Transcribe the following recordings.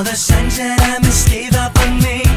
all the that I must gave up on me,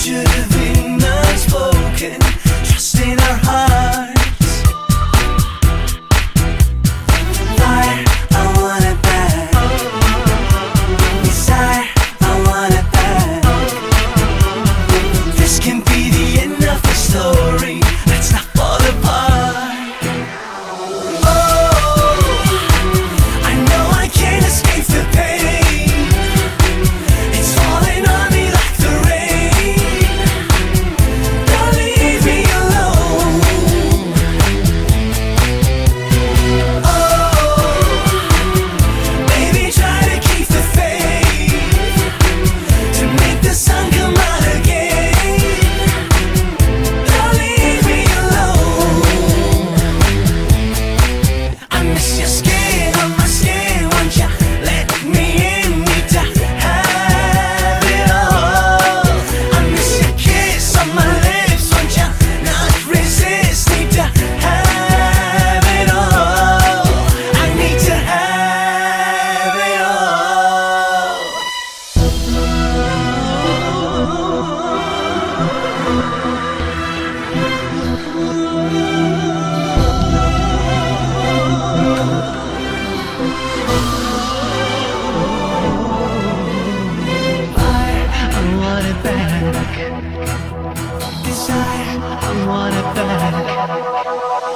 should have I want it back.